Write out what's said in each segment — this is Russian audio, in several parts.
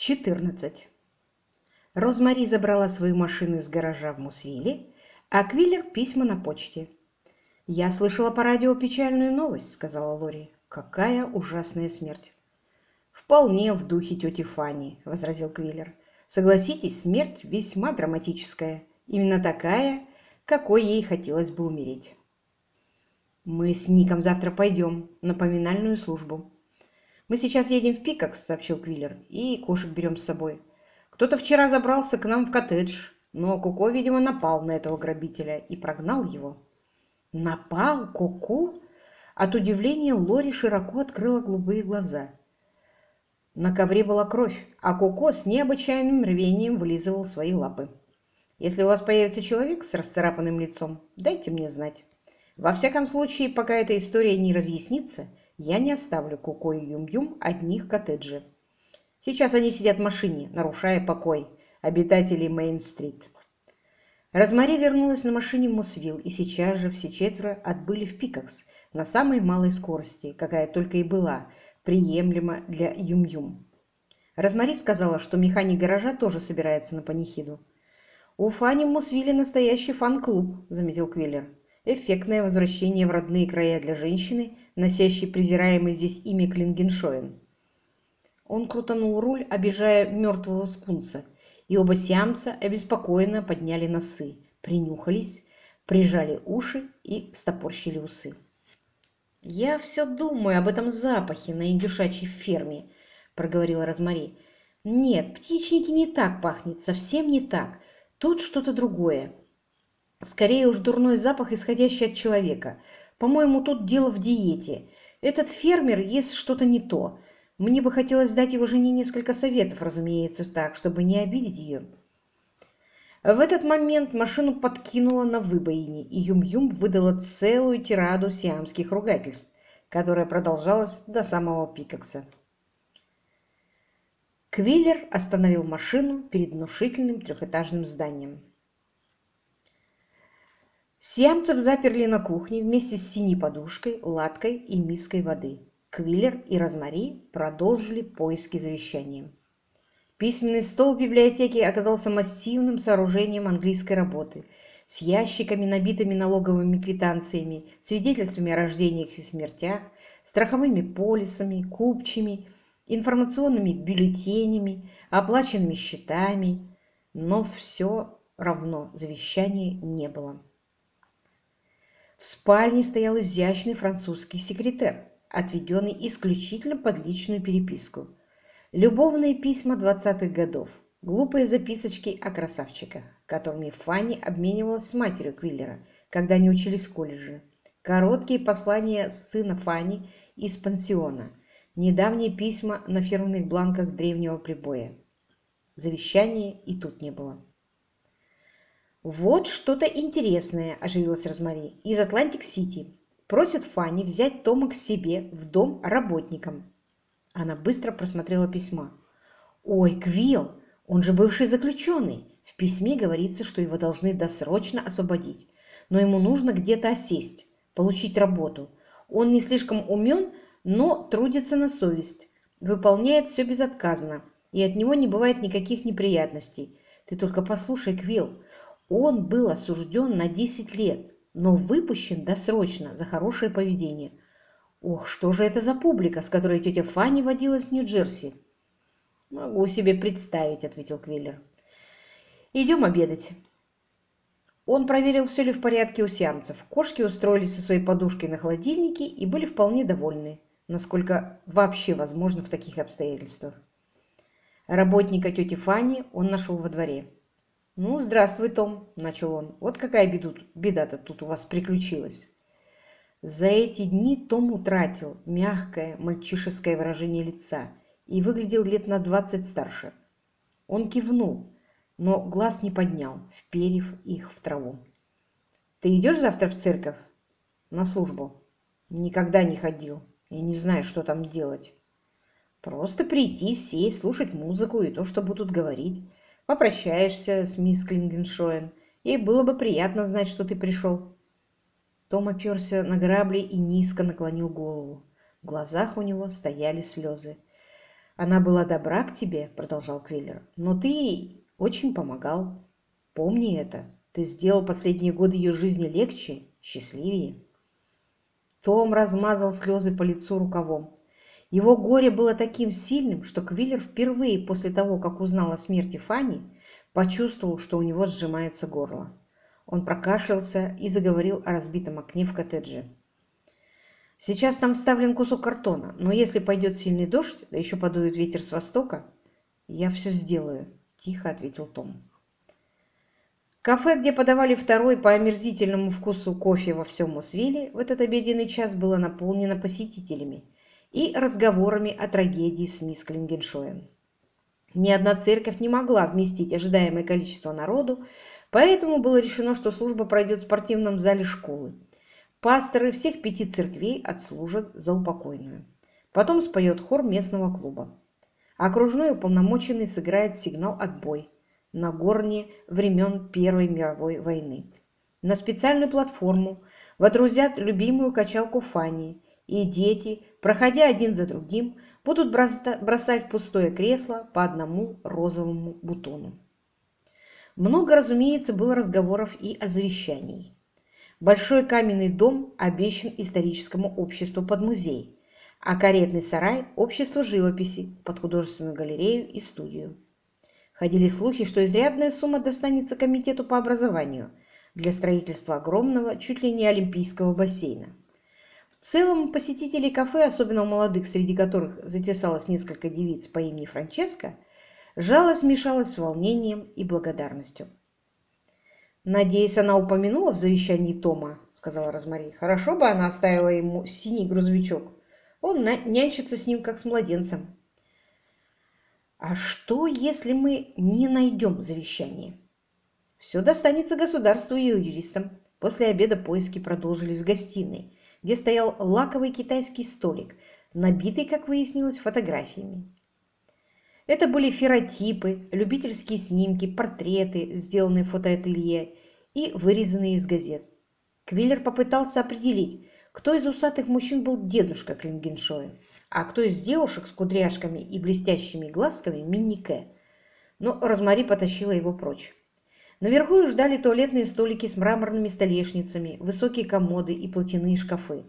14. Розмари забрала свою машину из гаража в Мусвилле, а Квиллер – письма на почте. «Я слышала по радио печальную новость», – сказала Лори. «Какая ужасная смерть!» «Вполне в духе тети Фанни», – возразил Квиллер. «Согласитесь, смерть весьма драматическая. Именно такая, какой ей хотелось бы умереть». «Мы с Ником завтра пойдем на поминальную службу», «Мы сейчас едем в Пикакс», — сообщил Квиллер, — «и кошек берем с собой. Кто-то вчера забрался к нам в коттедж, но Коко, видимо, напал на этого грабителя и прогнал его». «Напал? Коко?» От удивления Лори широко открыла голубые глаза. На ковре была кровь, а Коко с необычайным рвением вылизывал свои лапы. «Если у вас появится человек с расцарапанным лицом, дайте мне знать. Во всяком случае, пока эта история не разъяснится, я не оставлю Коко и Юм-Юм одних в коттедже. Сейчас они сидят в машине, нарушая покой обитателей Мейн-стрит. Розмари вернулась на машине в Мусвилл, и сейчас же все четверо отбыли в Пикакс на самой малой скорости, какая только и была, приемлема для Юм-Юм. Розмари сказала, что механик гаража тоже собирается на панихиду. «У Фани в Мусвилле настоящий фан-клуб», — заметил Квиллер. «Эффектное возвращение в родные края для женщины, носящий презираемый здесь имя Клингеншоен. Он крутанул руль, обижая мертвого скунса, и оба сиамца обеспокоенно подняли носы, принюхались, прижали уши и стопорщили усы. «Я все думаю об этом запахе на индюшачьей ферме», — проговорила Розмари. «Нет, птичники не так пахнет, совсем не так. Тут что-то другое. Скорее уж дурной запах, исходящий от человека. По-моему, тут дело в диете. Этот фермер ест что-то не то. Мне бы хотелось дать его жене несколько советов, разумеется, так, чтобы не обидеть ее. В этот момент машину подкинуло на выбоине, и Юм-Юм выдала целую тираду сиамских ругательств, которая продолжалась до самого Пикакса. Квиллер остановил машину перед внушительным трехэтажным зданием. Сиамцев заперли на кухне вместе с синей подушкой, латкой и миской воды. Квиллер и Розмари продолжили поиски завещания. Письменный стол в библиотеке оказался массивным сооружением английской работы с ящиками, набитыми налоговыми квитанциями, свидетельствами о рождениях и смертях, страховыми полисами, купчими, информационными бюллетенями, оплаченными счетами, но все равно завещания не было. В спальне стоял изящный французский секретарь, отведенный исключительно под личную переписку. Любовные письма двадцатых годов, глупые записочки о красавчиках, которыми Фанни обменивалась с матерью Квиллера, когда они учились в колледже. Короткие послания сына Фанни из пансиона, недавние письма на фирменных бланках древнего прибоя. Завещания и тут не было. «Вот что-то интересное», – оживилась Розмари. «Из Атлантик-Сити. Просят Фанни взять Тома к себе в дом работником». Она быстро просмотрела письма. «Ой, Квилл, он же бывший заключенный. В письме говорится, что его должны досрочно освободить. Но ему нужно где-то осесть, получить работу. Он не слишком умен, но трудится на совесть, выполняет все безотказно, и от него не бывает никаких неприятностей. Ты только послушай, Квилл, он был осужден на 10 лет, но выпущен досрочно за хорошее поведение. Ох, что же это за публика, с которой тетя Фанни водилась в Нью-Джерси? Могу себе представить, ответил Квиллер. Идем обедать. Он проверил, все ли в порядке у сиамцев. Кошки устроились со своей подушкой на холодильнике и были вполне довольны, насколько вообще возможно в таких обстоятельствах. Работника тети Фанни он нашел во дворе. «Ну, здравствуй, Том», — начал он. «Вот какая беда-то тут у вас приключилась». За эти дни Том утратил мягкое мальчишеское выражение лица и выглядел лет на двадцать старше. Он кивнул, но глаз не поднял, вперев их в траву. «Ты идешь завтра в церковь?» «На службу». «Никогда не ходил. Я не знаю, что там делать». «Просто прийти, сесть, слушать музыку и то, что будут говорить. Попрощаешься с мисс Клингеншоен. Ей было бы приятно знать, что ты пришел. Том оперся на грабли и низко наклонил голову. В глазах у него стояли слезы. «Она была добра к тебе», — продолжал Квиллер, — «но ты ей очень помогал. Помни это. Ты сделал последние годы ее жизни легче, счастливее». Том размазал слезы по лицу рукавом. Его горе было таким сильным, что Квиллер впервые после того, как узнал о смерти Фанни, почувствовал, что у него сжимается горло. Он прокашлялся и заговорил о разбитом окне в коттедже. «Сейчас там вставлен кусок картона, но если пойдет сильный дождь, да еще подует ветер с востока, я все сделаю», – тихо ответил Том. Кафе, где подавали второй по омерзительному вкусу кофе во всем Мосвилле, в этот обеденный час было наполнено посетителями и разговорами о трагедии с мисс Клингеншоем. Ни одна церковь не могла вместить ожидаемое количество народу, поэтому было решено, что служба пройдет в спортивном зале школы. Пасторы всех пяти церквей отслужат за упокойную. Потом споет хор местного клуба. Окружной уполномоченный сыграет сигнал «Отбой» на горне времен Первой мировой войны. На специальную платформу водрузят любимую качалку Фанни, и дети, проходя один за другим, будут бросать в пустое кресло по одному розовому бутону. Много, разумеется, было разговоров и о завещании. Большой каменный дом обещан историческому обществу под музей, а каретный сарай – обществу живописи под художественную галерею и студию. Ходили слухи, что изрядная сумма достанется комитету по образованию для строительства огромного, чуть ли не олимпийского бассейна. В целом посетителей кафе, особенно у молодых, среди которых затесалось несколько девиц по имени Франческо, жалость смешалась с волнением и благодарностью. «Надеюсь, она упомянула в завещании Тома», — сказала Розмари. «Хорошо бы она оставила ему синий грузовичок. Он нянчится с ним, как с младенцем». «А что, если мы не найдем завещание?» «Все достанется государству и юристам». После обеда поиски продолжились в гостиной, где стоял лаковый китайский столик, набитый, как выяснилось, фотографиями. Это были феротипы, любительские снимки, портреты, сделанные в фотоателье и вырезанные из газет. Квиллер попытался определить, кто из усатых мужчин был дедушка Клингеншоя, а кто из девушек с кудряшками и блестящими глазками Миннике. Но Розмари потащила его прочь. Наверху их ждали туалетные столики с мраморными столешницами, высокие комоды и платяные шкафы.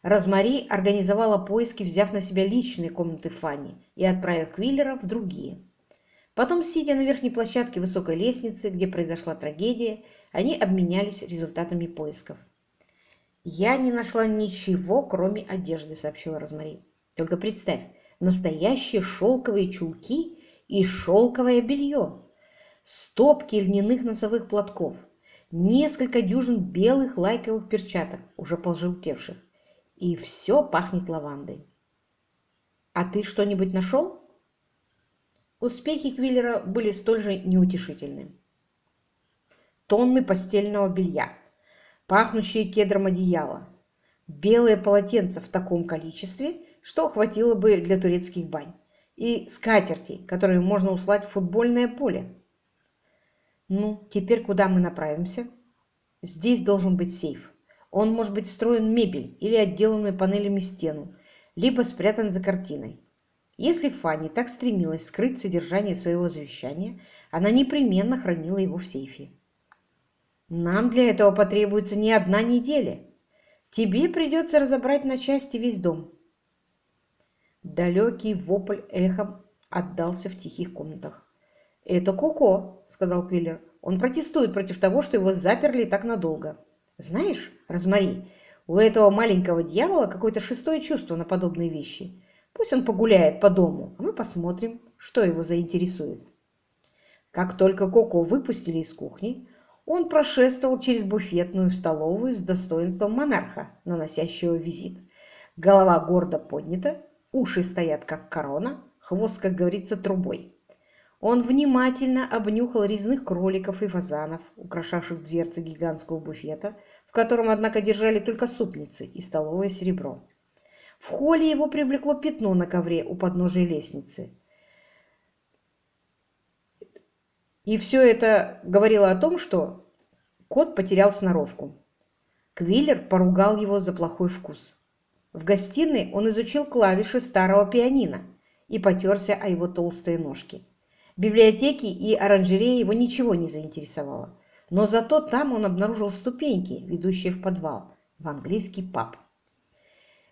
Розмари организовала поиски, взяв на себя личные комнаты Фанни и отправив Квиллера в другие. Потом, сидя на верхней площадке высокой лестницы, где произошла трагедия, они обменялись результатами поисков. «Я не нашла ничего, кроме одежды», — сообщила Розмари. «Только представь, настоящие шелковые чулки и шелковое белье стопки льняных носовых платков, несколько дюжин белых лайковых перчаток, уже пожелтевших, и все пахнет лавандой. «А ты что-нибудь нашел?» Успехи Квиллера были столь же неутешительны. Тонны постельного белья, пахнущие кедром одеяла, белые полотенца в таком количестве, что хватило бы для турецких бань, и скатерти, которые можно услать в футбольное поле. Ну, теперь куда мы направимся? Здесь должен быть сейф. Он может быть встроен в мебель или отделанную панелями стену, либо спрятан за картиной. Если Фанни так стремилась скрыть содержание своего завещания, она непременно хранила его в сейфе. Нам для этого потребуется не одна неделя. Тебе придется разобрать на части весь дом. Далекий вопль эхом отдался в тихих комнатах. «Это Коко», — сказал Квиллер. «Он протестует против того, что его заперли так надолго. Знаешь, Розмари, у этого маленького дьявола какое-то шестое чувство на подобные вещи. Пусть он погуляет по дому, а мы посмотрим, что его заинтересует». Как только Коко выпустили из кухни, он прошествовал через буфетную в столовую с достоинством монарха, наносящего визит. Голова гордо поднята, уши стоят как корона, хвост, как говорится, трубой. Он внимательно обнюхал резных кроликов и фазанов, украшавших дверцы гигантского буфета, в котором, однако, держали только супницы и столовое серебро. В холле его привлекло пятно на ковре у подножия лестницы. И все это говорило о том, что кот потерял сноровку. Квиллер поругал его за плохой вкус. В гостиной он изучил клавиши старого пианино и потерся о его толстые ножки. Библиотеки и оранжереи его ничего не заинтересовало, но зато там он обнаружил ступеньки, ведущие в подвал, в английский паб.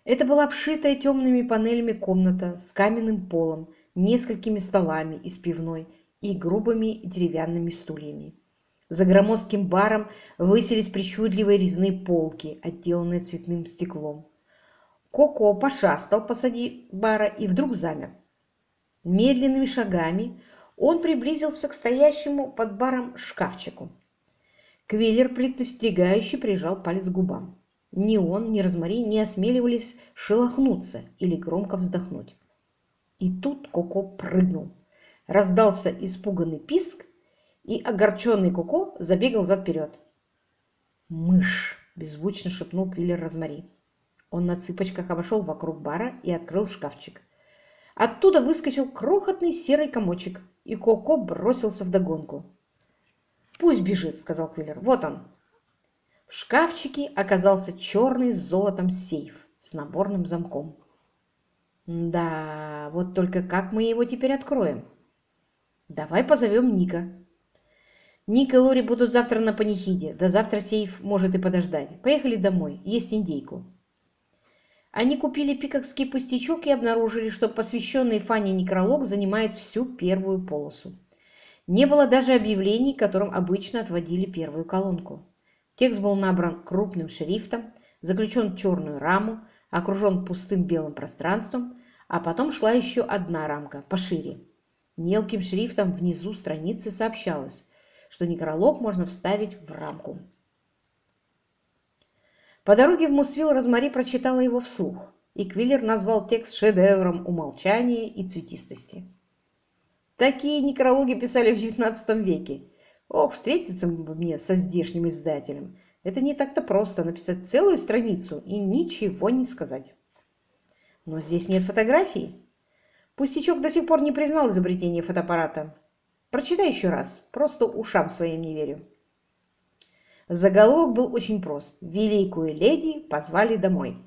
Это была обшитая темными панелями комната с каменным полом, несколькими столами из пивной и грубыми деревянными стульями. За громоздким баром высились причудливые резные полки, отделанные цветным стеклом. Коко пошастал посади бара и вдруг замер. Медленными шагами он приблизился к стоящему под баром шкафчику. Квиллер предостерегающе прижал палец к губам. Ни он, ни Розмари не осмеливались шелохнуться или громко вздохнуть. И тут Коко прыгнул. Раздался испуганный писк, и огорченный Коко забегал зад-вперед. «Мышь!» – беззвучно шепнул Квиллер Розмари. Он на цыпочках обошел вокруг бара и открыл шкафчик. Оттуда выскочил крохотный серый комочек, и Коко бросился в догонку. «Пусть бежит», — сказал Квиллер. «Вот он». В шкафчике оказался черный с золотом сейф с наборным замком. «Да, вот только как мы его теперь откроем?» «Давай позовем Ника». «Ник и Лори будут завтра на панихиде. До завтра сейф может и подождать. Поехали домой, есть индейку». Они купили пикокский пустячок и обнаружили, что посвященный Фане некролог занимает всю первую полосу. Не было даже объявлений, которым обычно отводили первую колонку. Текст был набран крупным шрифтом, заключен в черную раму, окружен пустым белым пространством, а потом шла еще одна рамка, пошире. Мелким шрифтом внизу страницы сообщалось, что некролог можно вставить в рамку. По дороге в Мусвилл Розмари прочитала его вслух, и Квиллер назвал текст шедевром умолчания и цветистости. Такие некрологи писали в XIX веке. Ох, встретиться бы мне со здешним издателем. Это не так-то просто написать целую страницу и ничего не сказать. Но здесь нет фотографий. Пустячок до сих пор не признал изобретение фотоаппарата. Прочитай еще раз, просто ушам своим не верю. Заголовок был очень прост. «Великую леди позвали домой».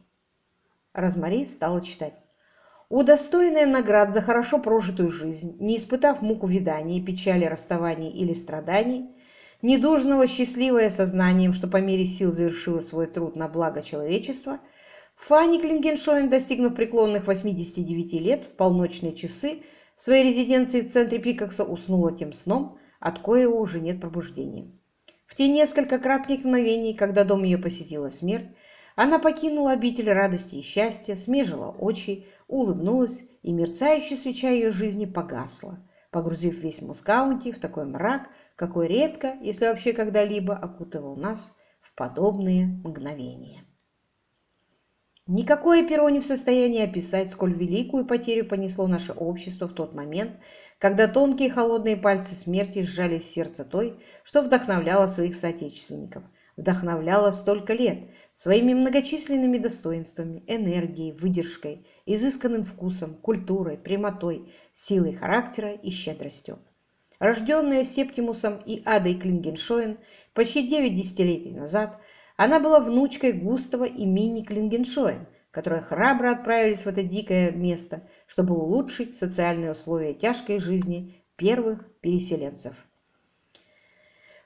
Розмари стала читать. Удостоенная наград за хорошо прожитую жизнь, не испытав мук увядания, печали расставаний или страданий, недужного счастливое сознанием, что по мере сил завершила свой труд на благо человечества, Фанни Клингеншоин, достигнув преклонных 89 лет, в полночные часы своей резиденции в центре Пикакса уснула тем сном, от коего уже нет пробуждения. В те несколько кратких мгновений, когда дом ее посетила смерть, она покинула обитель радости и счастья, смежила очи, улыбнулась, и мерцающая свеча ее жизни погасла, погрузив весь Мускаунти в такой мрак, какой редко, если вообще когда-либо, окутывал нас в подобные мгновения. Никакое перо не в состоянии описать, сколь великую потерю понесло наше общество в тот момент, когда тонкие холодные пальцы смерти сжали сердце той, что вдохновляла своих соотечественников, вдохновляла столько лет своими многочисленными достоинствами, энергией, выдержкой, изысканным вкусом, культурой, прямотой, силой характера и щедростью. Рожденная Септимусом и Адой Клингеншоен почти девять десятилетий назад, она была внучкой Густава и Мини Клингеншоен, которые храбро отправились в это дикое место, чтобы улучшить социальные условия тяжкой жизни первых переселенцев.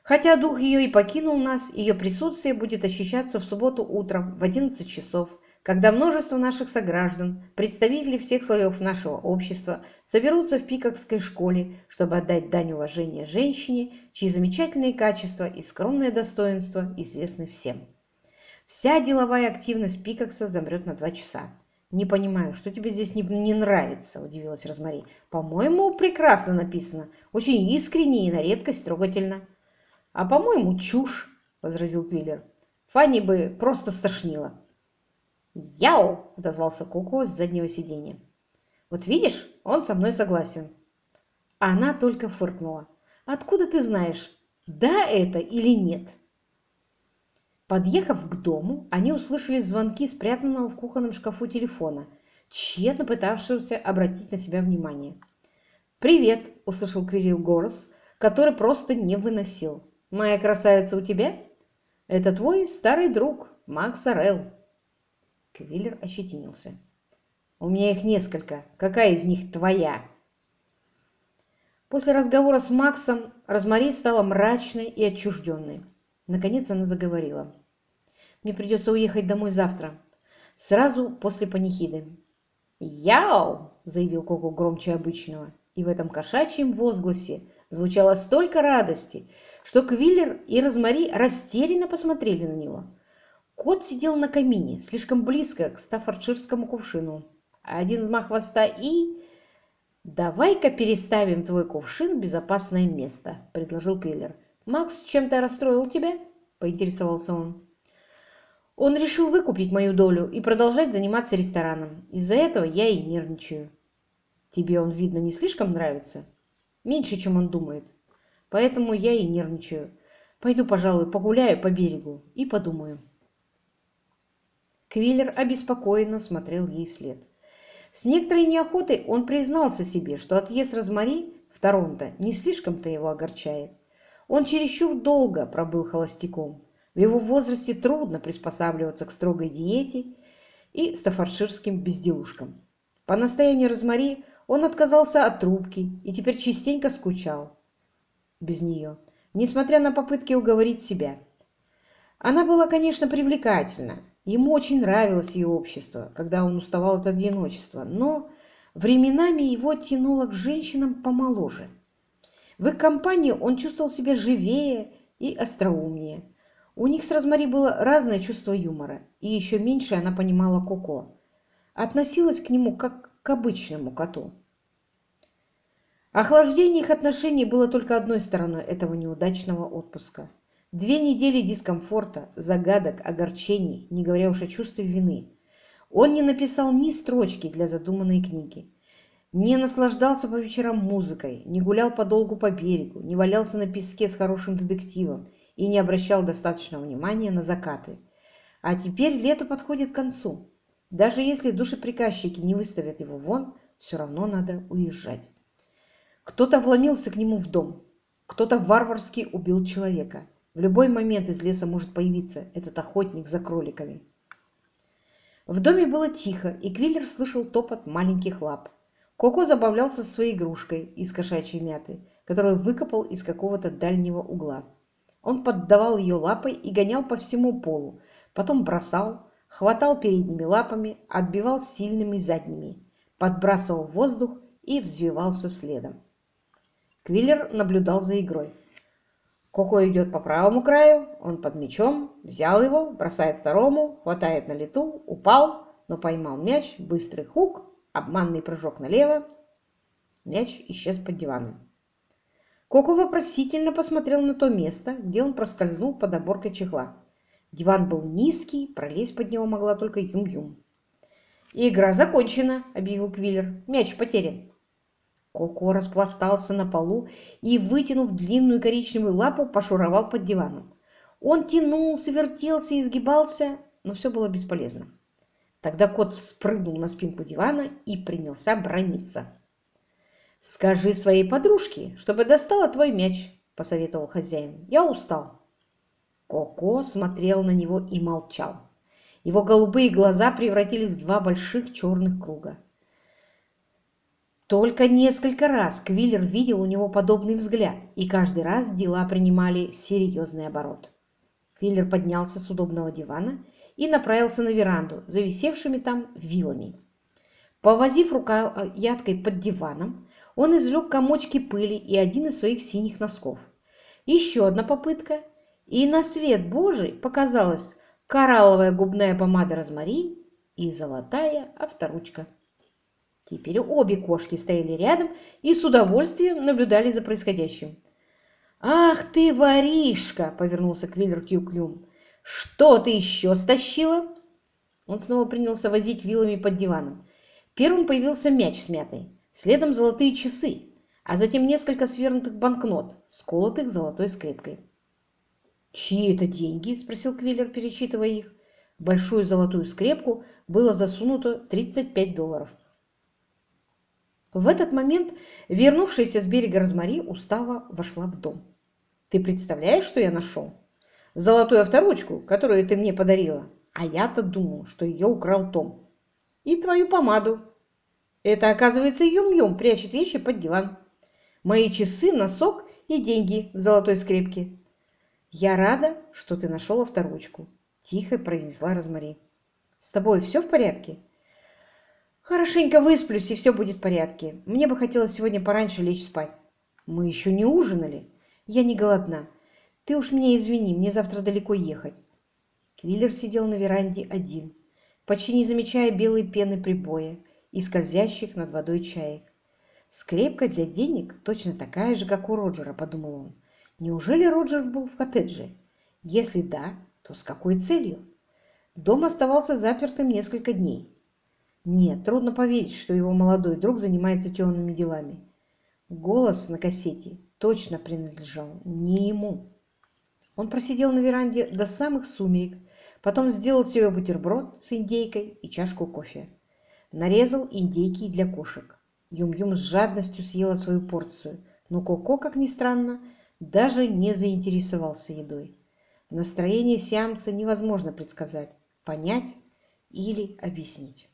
Хотя дух ее и покинул нас, ее присутствие будет ощущаться в субботу утром в 11 часов, когда множество наших сограждан, представители всех слоев нашего общества, соберутся в Пикокской школе, чтобы отдать дань уважения женщине, чьи замечательные качества и скромное достоинство известны всем. Вся деловая активность Пикакса замрет на два часа. «Не понимаю, что тебе здесь не, не нравится?» – удивилась Розмари. «По-моему, прекрасно написано. Очень искренне и на редкость трогательно». «А по-моему, чушь», – возразил Квиллер. «Фанни бы просто стошнило». «Яу!» – отозвался Коко с заднего сиденья. «Вот видишь, он со мной согласен». Она только фыркнула. «Откуда ты знаешь, да это или нет?» Подъехав к дому, они услышали звонки спрятанного в кухонном шкафу телефона, тщетно пытавшегося обратить на себя внимание. «Привет!» – услышал Квирил голос, который просто не выносил. «Моя красавица у тебя?» «Это твой старый друг, Макс Орел». Квиллер ощетинился. У меня их несколько. Какая из них твоя? После разговора с Максом Розмари стала мрачной и отчужденной. Наконец она заговорила. «Мне придется уехать домой завтра, сразу после панихиды». «Яу!» – заявил Коко громче обычного, и в этом кошачьем возгласе звучало столько радости, что Квиллер и Розмари растерянно посмотрели на него. Кот сидел на камине, слишком близко к стаффордширскому кувшину. Один взмах хвоста и «Давай-ка переставим твой кувшин в безопасное место», — предложил Квиллер. «Макс чем-то расстроил тебя?» — поинтересовался он. «Он решил выкупить мою долю и продолжать заниматься рестораном. Из-за этого я и нервничаю». «Тебе он, видно, не слишком нравится?» «Меньше, чем он думает. Поэтому я и нервничаю. Пойду, пожалуй, погуляю по берегу и подумаю». Квиллер обеспокоенно смотрел ей вслед. С некоторой неохотой он признался себе, что отъезд Розмари в Торонто не слишком-то его огорчает. Он чересчур долго пробыл холостяком. В его возрасте трудно приспосабливаться к строгой диете и стаффордширским безделушкам. По настоянию Розмари он отказался от трубки и теперь частенько скучал без нее, несмотря на попытки уговорить себя. Она была, конечно, привлекательна, Ему очень нравилось ее общество, когда он уставал от одиночества, но временами его тянуло к женщинам помоложе. В их компании он чувствовал себя живее и остроумнее. У них с Розмари было разное чувство юмора, и еще меньше она понимала Коко. Относилась к нему как к обычному коту. Охлаждение их отношений было только одной стороной этого неудачного отпуска. Две недели дискомфорта, загадок, огорчений, не говоря уж о чувстве вины. Он не написал ни строчки для задуманной книги. Не наслаждался по вечерам музыкой, не гулял подолгу по берегу, не валялся на песке с хорошим детективом и не обращал достаточного внимания на закаты. А теперь лето подходит к концу. Даже если душеприказчики не выставят его вон, все равно надо уезжать. Кто-то вломился к нему в дом, кто-то варварски убил человека. В любой момент из леса может появиться этот охотник за кроликами. В доме было тихо, и Квиллер слышал топот маленьких лап. Коко забавлялся своей игрушкой из кошачьей мяты, которую выкопал из какого-то дальнего угла. Он поддавал ее лапой и гонял по всему полу, потом бросал, хватал передними лапами, отбивал сильными задними, подбрасывал воздух и взвивался следом. Квиллер наблюдал за игрой. Коко идет по правому краю, он под мячом, взял его, бросает второму, хватает на лету, упал, но поймал мяч, быстрый хук, обманный прыжок налево. Мяч исчез под диваном. Коко вопросительно посмотрел на то место, где он проскользнул под оборкой чехла. Диван был низкий, пролезть под него могла только Юм-Юм. «Игра закончена», — объявил Квиллер. «Мяч потерян». Коко распластался на полу и, вытянув длинную коричневую лапу, пошуровал под диваном. Он тянулся, вертелся изгибался, но все было бесполезно. Тогда кот вспрыгнул на спинку дивана и принялся брониться. «Скажи своей подружке, чтобы достала твой мяч», — посоветовал хозяин. «Я устал». Коко смотрел на него и молчал. Его голубые глаза превратились в два больших черных круга. Только несколько раз Квиллер видел у него подобный взгляд, и каждый раз дела принимали серьезный оборот. Квиллер поднялся с удобного дивана и направился на веранду, зависевшими там вилами. Повозив рукояткой под диваном, он извлек комочки пыли и один из своих синих носков. Еще одна попытка, и на свет Божий показалась коралловая губная помада розмарин и золотая авторучка. Теперь обе кошки стояли рядом и с удовольствием наблюдали за происходящим. «Ах ты, воришка!» — повернулся Квиллер Кью-Кьюм. «Что ты еще стащила?» Он снова принялся возить вилами под диваном. Первым появился мяч с мятой, следом золотые часы, а затем несколько свернутых банкнот, сколотых золотой скрепкой. «Чьи это деньги?» – спросил Квиллер, перечитывая их. В большую золотую скрепку было засунуто 35 долларов. В этот момент вернувшаяся с берега Розмари устава вошла в дом. «Ты представляешь, что я нашел? Золотую авторучку, которую ты мне подарила. А я-то думал, что ее украл Том. И твою помаду, Это, оказывается, Юм-Юм прячет вещи под диван. Мои часы, носок и деньги в золотой скрепке. Я рада, что ты нашел авторучку, тихо произнесла Розмари. С тобой все в порядке? Хорошенько высплюсь, и все будет в порядке. Мне бы хотелось сегодня пораньше лечь спать. Мы еще не ужинали. Я не голодна. Ты уж меня извини, мне завтра далеко ехать. Квиллер сидел на веранде один, почти не замечая белой пены прибоя и скользящих над водой чаек. Скрепка для денег точно такая же, как у Роджера, подумал он. Неужели Роджер был в коттедже? Если да, то с какой целью? Дом оставался запертым несколько дней. Нет, трудно поверить, что его молодой друг занимается темными делами. Голос на кассете точно принадлежал не ему. Он просидел на веранде до самых сумерек, потом сделал себе бутерброд с индейкой и чашку кофе. Нарезал индейки для кошек. Юм-Юм с жадностью съела свою порцию, но Коко, как ни странно, даже не заинтересовался едой. Настроение сиамца невозможно предсказать, понять или объяснить.